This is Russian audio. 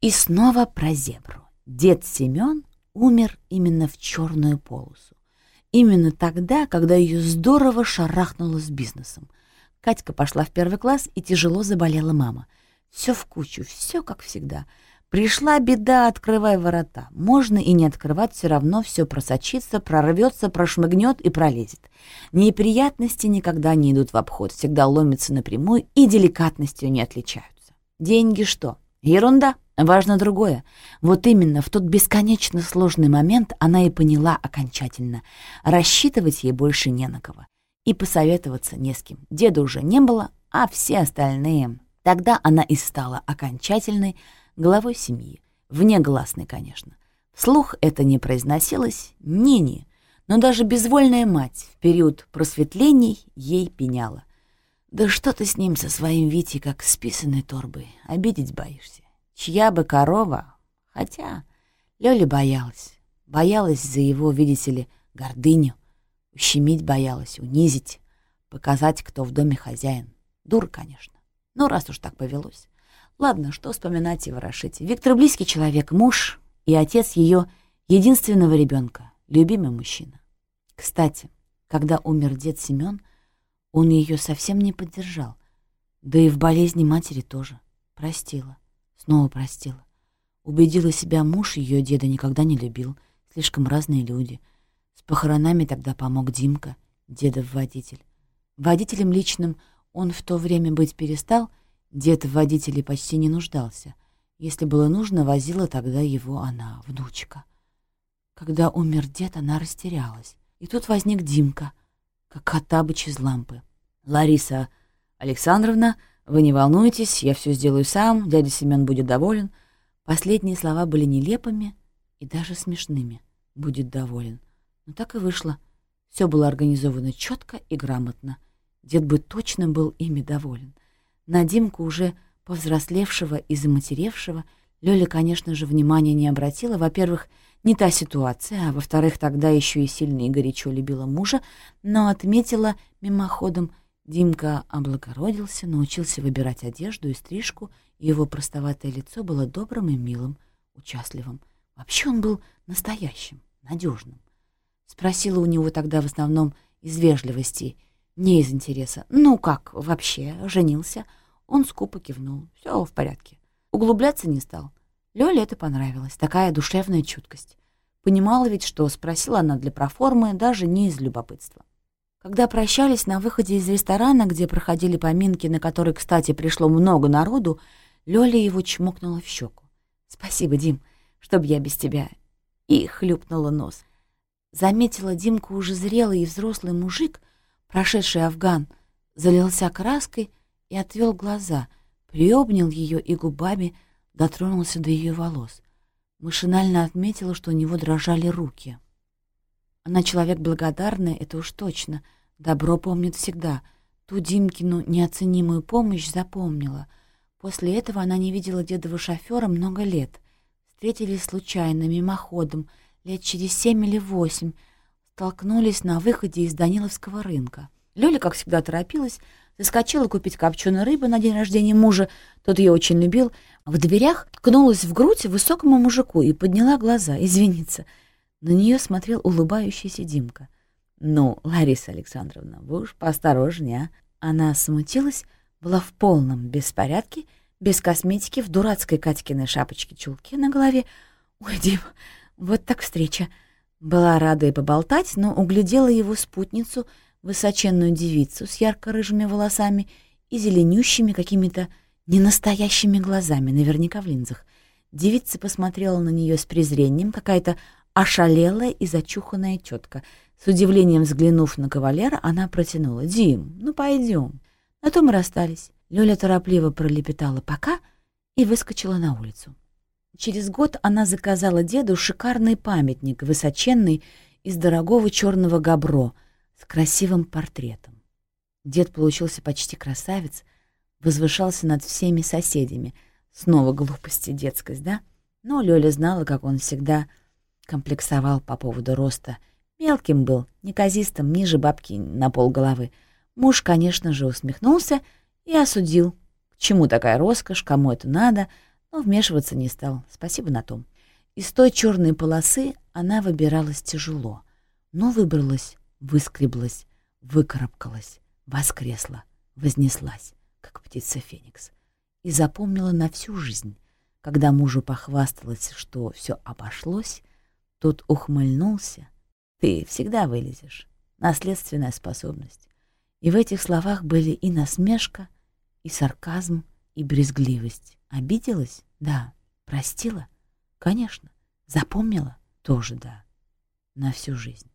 И снова про зебру. Дед Семен умер именно в черную полосу. Именно тогда, когда ее здорово шарахнуло с бизнесом. Катька пошла в первый класс, и тяжело заболела мама. Все в кучу, все как всегда. Пришла беда, открывай ворота. Можно и не открывать, все равно все просочится, прорвется, прошмыгнет и пролезет. Неприятности никогда не идут в обход, всегда ломятся напрямую и деликатностью не отличаются. Деньги что? Ерунда. Важно другое. Вот именно в тот бесконечно сложный момент она и поняла окончательно. Рассчитывать ей больше не на кого. И посоветоваться не с кем. Деда уже не было, а все остальные... Тогда она и стала окончательной главой семьи. Внегласной, конечно. Вслух это не произносилось, ни-ни. Но даже безвольная мать в период просветлений ей пеняла. «Да что ты с ним, со своим Витей, как с писаной торбой? Обидеть боишься? Чья бы корова? Хотя Лёля боялась. Боялась за его, видите ли, гордыню. Ущемить боялась, унизить, показать, кто в доме хозяин. Дур, конечно. Ну, раз уж так повелось. Ладно, что вспоминать и ворошить. Виктор близкий человек, муж и отец ее единственного ребенка, любимый мужчина. Кстати, когда умер дед Семен, он ее совсем не поддержал. Да и в болезни матери тоже. Простила. Снова простила. Убедила себя, муж ее деда никогда не любил. Слишком разные люди. С похоронами тогда помог Димка, дедов водитель. Водителем личным он в то время быть перестал, дед в водителе почти не нуждался. Если было нужно, возила тогда его она, внучка. Когда умер дед, она растерялась. И тут возник Димка, как Хаттабыч из лампы. «Лариса Александровна, «Вы не волнуйтесь, я все сделаю сам, дядя Семен будет доволен». Последние слова были нелепыми и даже смешными. «Будет доволен». Но так и вышло. Все было организовано четко и грамотно. Дед бы точно был ими доволен. На Димку, уже повзрослевшего и заматеревшего, Лёля, конечно же, внимания не обратила. Во-первых, не та ситуация, а во-вторых, тогда еще и сильно и горячо любила мужа, но отметила мимоходом — Димка облагородился, научился выбирать одежду и стрижку, и его простоватое лицо было добрым и милым, участливым. Вообще он был настоящим, надежным. Спросила у него тогда в основном из вежливости, не из интереса. «Ну как, вообще, женился?» Он скупо кивнул. «Все в порядке». Углубляться не стал. Лёле это понравилось, такая душевная чуткость. Понимала ведь, что спросила она для проформы, даже не из любопытства. Когда прощались на выходе из ресторана, где проходили поминки, на которые, кстати, пришло много народу, Лёля его чмокнула в щеку. «Спасибо, Дим, чтоб я без тебя...» И хлюпнула нос. Заметила Димку уже зрелый и взрослый мужик, прошедший Афган, залился краской и отвел глаза, приобнял ее и губами дотронулся до ее волос. Машинально отметила, что у него дрожали руки. Она человек благодарный, это уж точно. Добро помнит всегда. Ту Димкину неоценимую помощь запомнила. После этого она не видела дедова шофера много лет. Встретились случайно, мимоходом, лет через семь или восемь. Столкнулись на выходе из Даниловского рынка. Лёля, как всегда, торопилась, заскочила купить копченой рыбы на день рождения мужа, тот ее очень любил. В дверях ткнулась в грудь высокому мужику и подняла глаза, извиниться — на нее смотрел улыбающийся Димка. «Ну, Лариса Александровна, вы уж поосторожнее, а?» Она смутилась, была в полном беспорядке, без косметики, в дурацкой Катькиной шапочке-чулке на голове. «Ой, Дим, вот так встреча!» Была рада и поболтать, но углядела его спутницу, высоченную девицу с ярко-рыжими волосами и зеленющими какими-то ненастоящими глазами, наверняка в линзах. Девица посмотрела на нее с презрением, какая-то ошалелая и зачуханная тетка. С удивлением взглянув на кавалера, она протянула. «Дим, ну пойдем». На том мы расстались. Лёля торопливо пролепетала «пока» и выскочила на улицу. Через год она заказала деду шикарный памятник, высоченный, из дорогого черного габро, с красивым портретом. Дед получился почти красавец, возвышался над всеми соседями. Снова глупости, детскость, да? Но Лёля знала, как он всегда комплексовал по поводу роста. Мелким был, неказистым, ниже бабки на пол головы. Муж, конечно же, усмехнулся и осудил. К чему такая роскошь, кому это надо? Но вмешиваться не стал, спасибо на том. Из той черной полосы она выбиралась тяжело, но выбралась, выскреблась, выкарабкалась, воскресла, вознеслась, как птица Феникс, и запомнила на всю жизнь. Когда мужу похвасталась, что все обошлось, тот ухмыльнулся. «Ты всегда вылезешь. Наследственная способность». И в этих словах были и насмешка, и сарказм, и брезгливость. Обиделась? Да. Простила? Конечно. Запомнила? Тоже да. На всю жизнь.